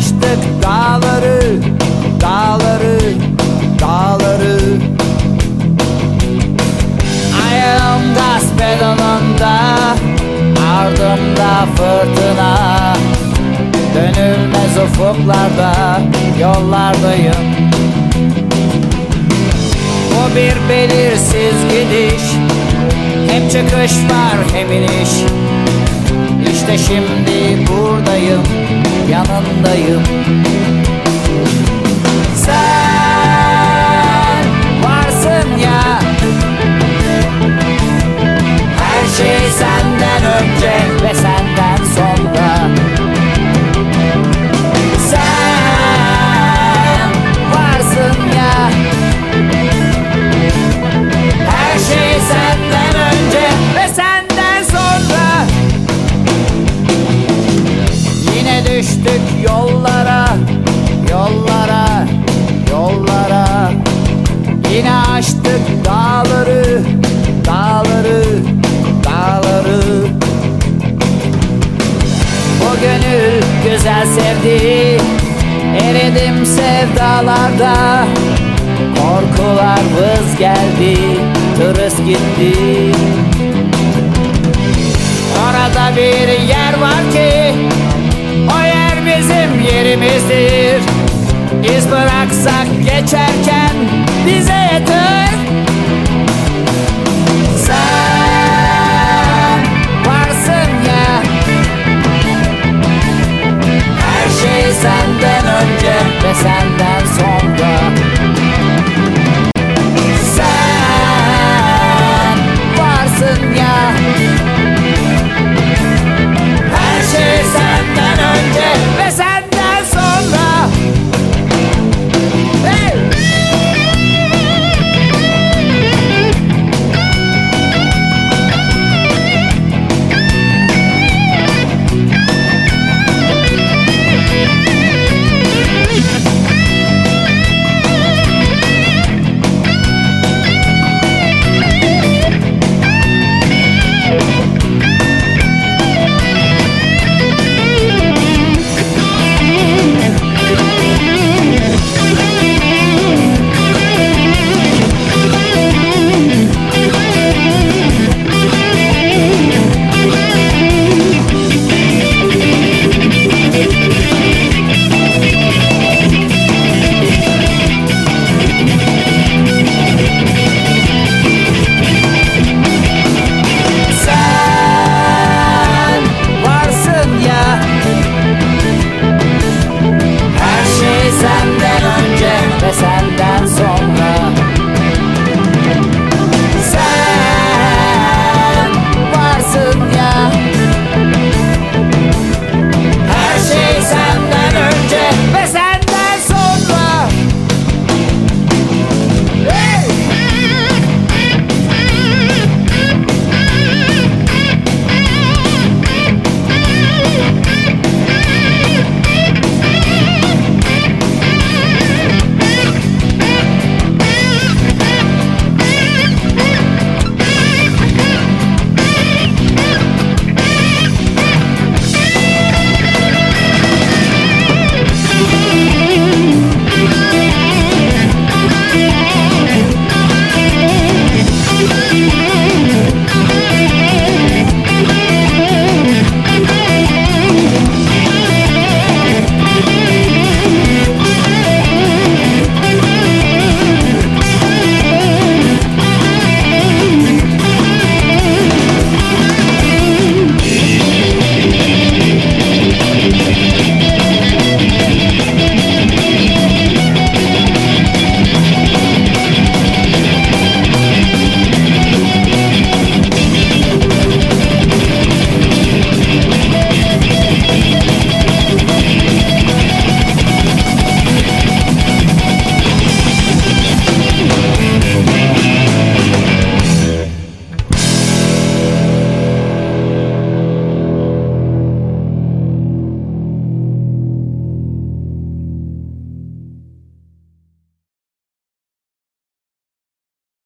aştık dağları, dağları, dağları. Ayağım gaz ardımda fırtına. Dönülmez ufuklarda, yollardayım. Bu bir belirsiz gidiş. Hem çıkış var hem iniş İşte şimdi buradayım, yanındayım aştık dağları, dağları, dağları. Bu gönül güzel sevdi Eridim sevdalarda. Korkular vız geldi Tırıs gitti. Orada bir yer var ki O yer bizim yerimizdir. İz bıraksak geçerken bize